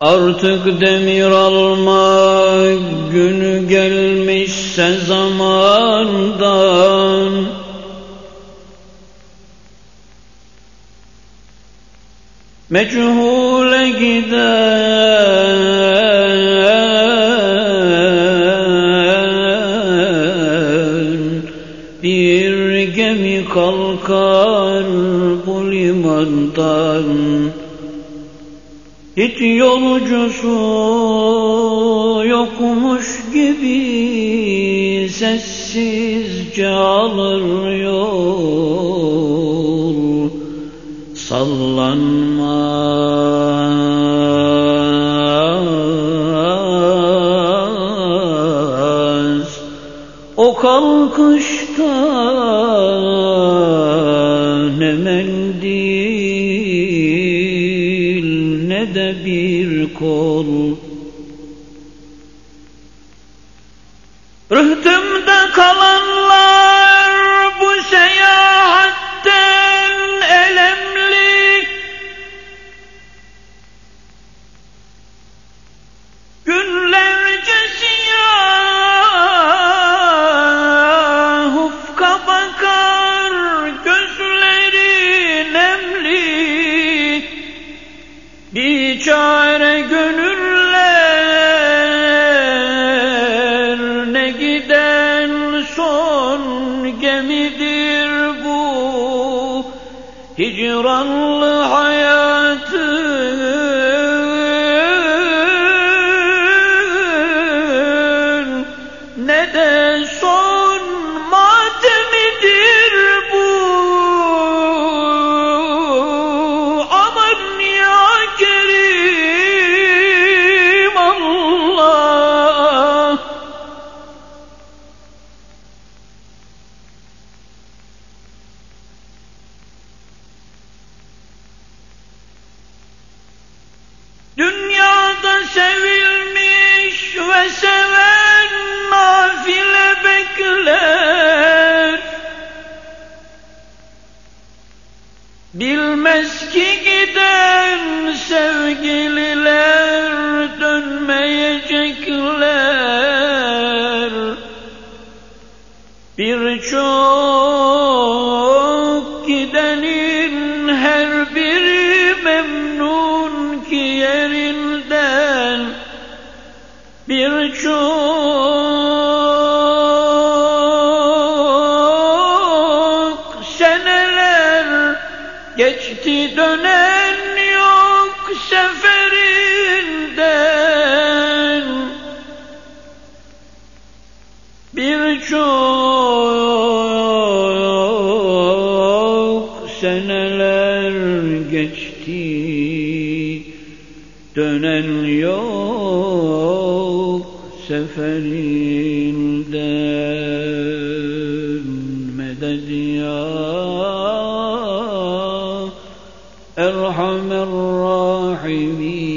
Artık demir alma günü gelmişse zamandan. Meçhule giden Bir gemi kalkar bu limandan hiç yolcusu yokmuş gibi sessizce alır yol. Sallanmaz o kalkışta de bir kol Rıhtımda Biçare gönüller ne giden son gemidir bu. Hicranlı hayatın bekler Bilmez ki giden sevgililer dönmeyecekler. Birçok gidenin her biri memnun ki yerinden. Birçok geçti dönen yok seferinden. Birçok seneler geçti. Dönen yok seferinden أرحم الراحمين.